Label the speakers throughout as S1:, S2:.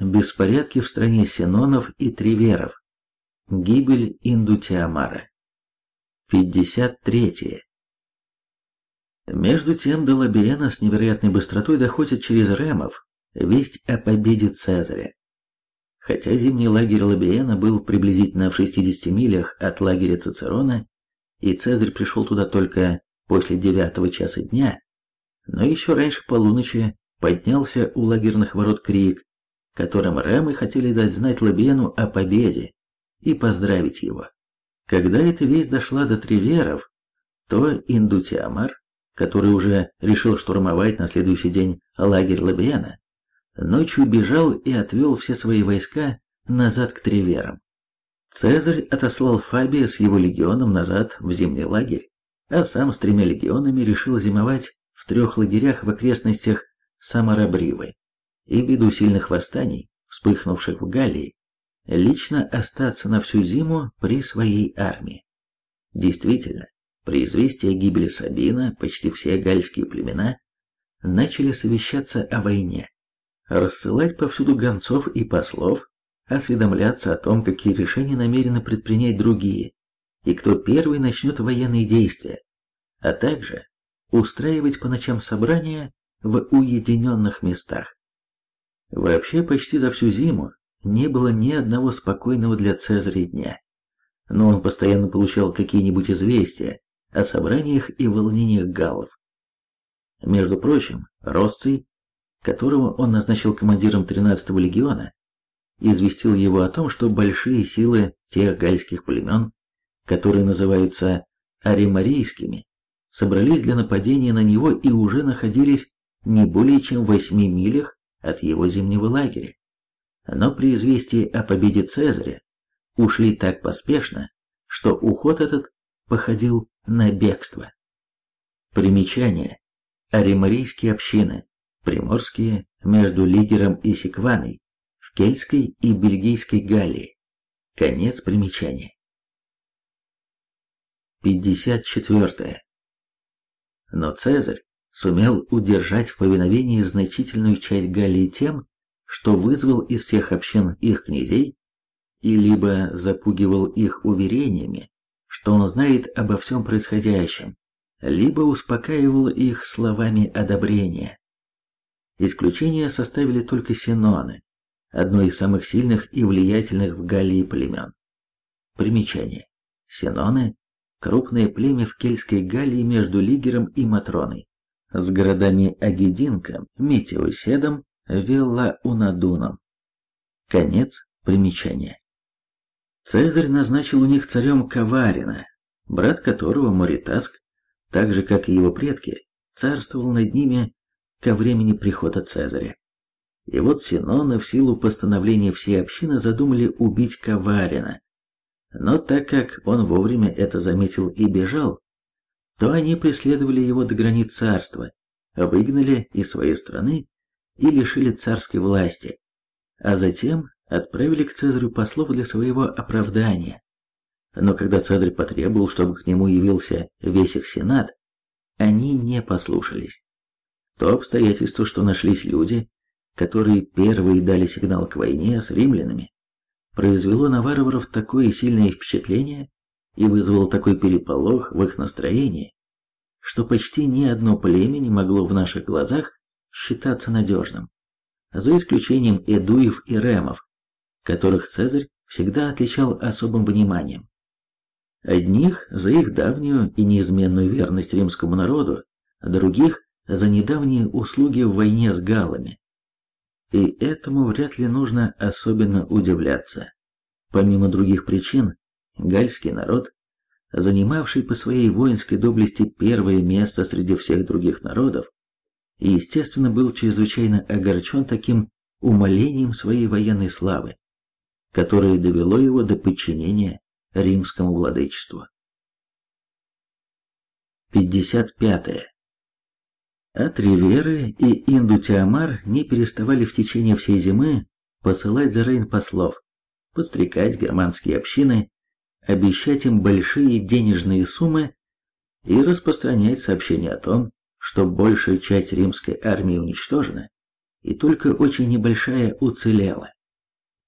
S1: Беспорядки в стране Синонов и Триверов. Гибель Индутиамара. 53. Между тем до Лабиена с невероятной быстротой доходит через Ремов весть о победе Цезаря. Хотя зимний лагерь Лабиена был приблизительно в 60 милях от лагеря Цицерона, и Цезарь пришел туда только после девятого часа дня, но еще раньше полуночи поднялся у лагерных ворот крик, которым Ремы хотели дать знать Лабиену о победе и поздравить его. Когда эта весть дошла до Триверов, то Индутиамар, который уже решил штурмовать на следующий день лагерь Лабиена, ночью бежал и отвел все свои войска назад к Триверам. Цезарь отослал Фабия с его легионом назад в зимний лагерь, а сам с тремя легионами решил зимовать в трех лагерях в окрестностях Самарабривы и ввиду сильных восстаний, вспыхнувших в Галлии, лично остаться на всю зиму при своей армии. Действительно, при известии о гибели Сабина почти все гальские племена начали совещаться о войне рассылать повсюду гонцов и послов, осведомляться о том, какие решения намерены предпринять другие, и кто первый начнет военные действия, а также устраивать по ночам собрания в уединенных местах. Вообще почти за всю зиму не было ни одного спокойного для Цезаря дня, но он постоянно получал какие-нибудь известия о собраниях и волнениях галлов. Между прочим, Росций которого он назначил командиром 13-го легиона, известил его о том, что большие силы тех гальских племен, которые называются аримарийскими, собрались для нападения на него и уже находились не более чем в восьми милях от его зимнего лагеря. Но при известии о победе Цезаря ушли так поспешно, что уход этот походил на бегство. Примечание. Аримарийские общины приморские между Лигером и Секваной, в Кельтской и Бельгийской Галлии. Конец примечания. 54. Но Цезарь сумел удержать в повиновении значительную часть Галлии тем, что вызвал из всех общин их князей и либо запугивал их уверениями, что он знает обо всем происходящем, либо успокаивал их словами одобрения. Исключение составили только синоны, одно из самых сильных и влиятельных в Галлии племен. Примечание. Синоны – крупное племя в Кельтской Галлии между Лигером и Матроной, с городами Агединком, Метеоседом, Веллаунадуном. Конец примечания. Цезарь назначил у них царем Каварина, брат которого Моритаск, так же как и его предки, царствовал над ними ко времени прихода Цезаря. И вот Синоны в силу постановления всей общины задумали убить Каварина. Но так как он вовремя это заметил и бежал, то они преследовали его до границ царства, выгнали из своей страны и лишили царской власти, а затем отправили к Цезарю послов для своего оправдания. Но когда Цезарь потребовал, чтобы к нему явился весь их сенат, они не послушались. То обстоятельство, что нашлись люди, которые первые дали сигнал к войне с римлянами, произвело на варваров такое сильное впечатление и вызвало такой переполох в их настроении, что почти ни одно племя не могло в наших глазах считаться надежным, за исключением эдуев и ремов, которых Цезарь всегда отличал особым вниманием. Одних за их давнюю и неизменную верность римскому народу, других за недавние услуги в войне с галами. И этому вряд ли нужно особенно удивляться. Помимо других причин, гальский народ, занимавший по своей воинской доблести первое место среди всех других народов, естественно, был чрезвычайно огорчен таким умолением своей военной славы, которое довело его до подчинения римскому владычеству. 55. А Триверы и Индутиамар не переставали в течение всей зимы посылать за Рейн послов, подстрекать германские общины, обещать им большие денежные суммы и распространять сообщения о том, что большая часть римской армии уничтожена, и только очень небольшая уцелела.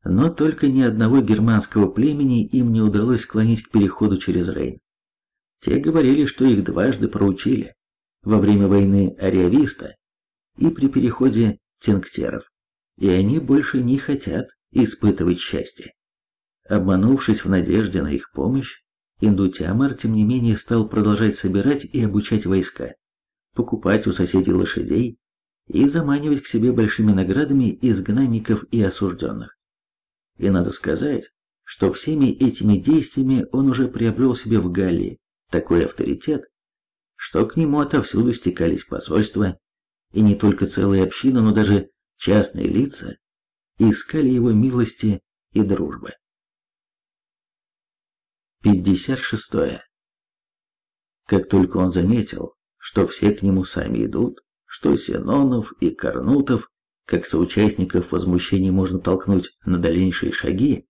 S1: Но только ни одного германского племени им не удалось склонить к переходу через Рейн. Те говорили, что их дважды проучили во время войны Ариависта и при переходе Тинктеров, и они больше не хотят испытывать счастье. Обманувшись в надежде на их помощь, Индутиамар, тем не менее, стал продолжать собирать и обучать войска, покупать у соседей лошадей и заманивать к себе большими наградами изгнанников и осужденных. И надо сказать, что всеми этими действиями он уже приобрел себе в Галлии такой авторитет, что к нему отовсюду стекались посольства, и не только целые общины, но даже частные лица искали его милости и дружбы. 56. Как только он заметил, что все к нему сами идут, что Синонов и Корнутов, как соучастников возмущений можно толкнуть на дальнейшие шаги,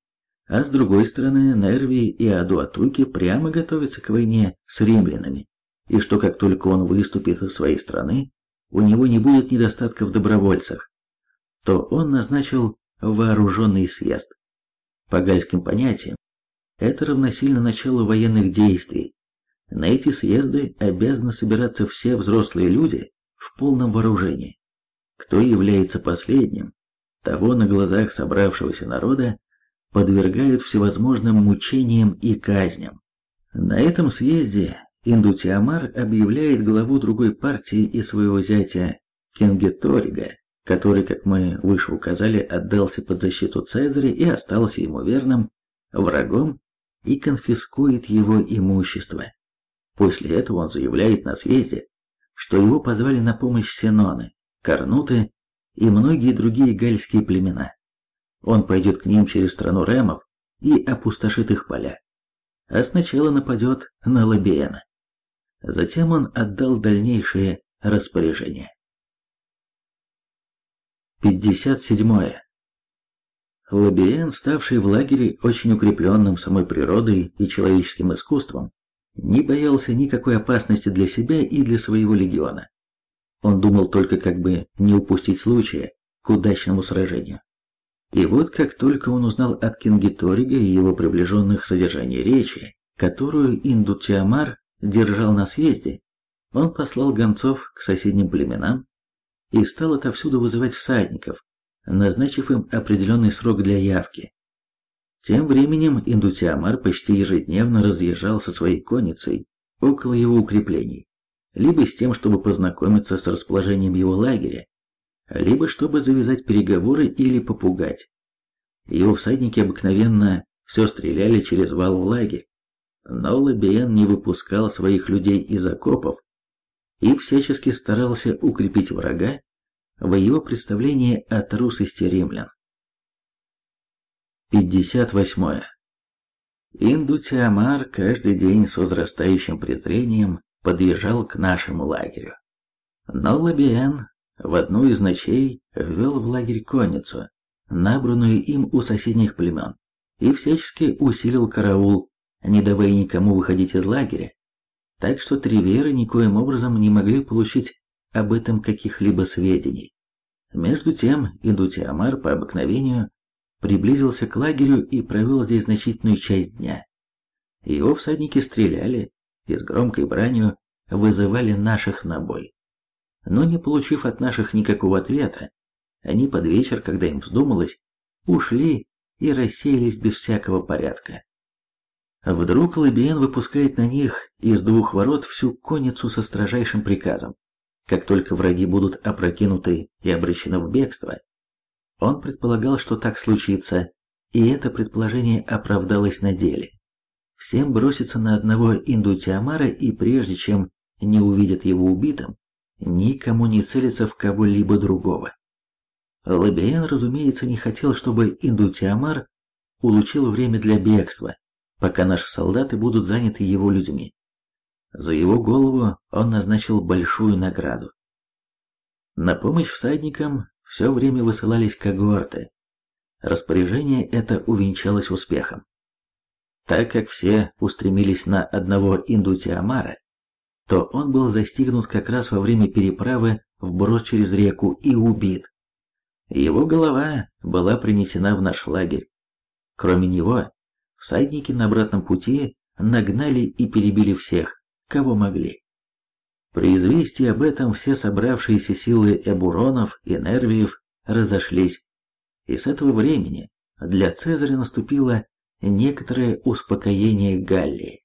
S1: а с другой стороны Нерви и Адуатуки прямо готовятся к войне с римлянами, и что как только он выступит из своей страны, у него не будет недостатка в добровольцах, то он назначил вооруженный съезд. По гальским понятиям, это равносильно началу военных действий. На эти съезды обязаны собираться все взрослые люди в полном вооружении. Кто является последним, того на глазах собравшегося народа подвергают всевозможным мучениям и казням. На этом съезде Индутиамар объявляет главу другой партии и своего зятя Кингеторига, который, как мы выше указали, отдался под защиту Цезаря и остался ему верным, врагом и конфискует его имущество. После этого он заявляет на съезде, что его позвали на помощь Сеноны, Корнуты и многие другие гальские племена. Он пойдет к ним через страну Ремов и опустошит их поля. А сначала нападет на Лабиена. Затем он отдал дальнейшие распоряжения. 57. Лабиен, ставший в лагере очень укрепленным самой природой и человеческим искусством, не боялся никакой опасности для себя и для своего легиона. Он думал только как бы не упустить случая к удачному сражению. И вот как только он узнал от Кингиторига и его приближенных содержание речи, которую Индутиамар держал на съезде, он послал гонцов к соседним племенам и стал отовсюду вызывать всадников, назначив им определенный срок для явки. Тем временем Индутиамар почти ежедневно разъезжал со своей конницей около его укреплений, либо с тем, чтобы познакомиться с расположением его лагеря, либо чтобы завязать переговоры или попугать. Его всадники обыкновенно все стреляли через вал в лагерь, но Лабиен не выпускал своих людей из окопов и всячески старался укрепить врага в его представлении о трусости римлян. 58. Индутиамар каждый день с возрастающим презрением подъезжал к нашему лагерю. Но Лабиен в одну из ночей ввел в лагерь конницу, набранную им у соседних племен, и всячески усилил караул, не давая никому выходить из лагеря, так что триверы никоим образом не могли получить об этом каких-либо сведений. Между тем Индутиамар по обыкновению приблизился к лагерю и провел здесь значительную часть дня. Его всадники стреляли и с громкой бранью вызывали наших на бой но не получив от наших никакого ответа, они под вечер, когда им вздумалось, ушли и рассеялись без всякого порядка. Вдруг Лабиен выпускает на них из двух ворот всю конницу со строжайшим приказом. Как только враги будут опрокинуты и обращены в бегство, он предполагал, что так случится, и это предположение оправдалось на деле. Всем бросится на одного Индутиамара, и прежде чем не увидят его убитым, никому не целиться в кого-либо другого. Лабиен, разумеется, не хотел, чтобы Индутиамар улучил время для бегства, пока наши солдаты будут заняты его людьми. За его голову он назначил большую награду. На помощь всадникам все время высылались когорты. Распоряжение это увенчалось успехом. Так как все устремились на одного Индутиамара, то он был застигнут как раз во время переправы вброд через реку и убит. Его голова была принесена в наш лагерь. Кроме него, всадники на обратном пути нагнали и перебили всех, кого могли. При известии об этом все собравшиеся силы Эбуронов и Нервиев разошлись, и с этого времени для Цезаря наступило некоторое успокоение Галлии.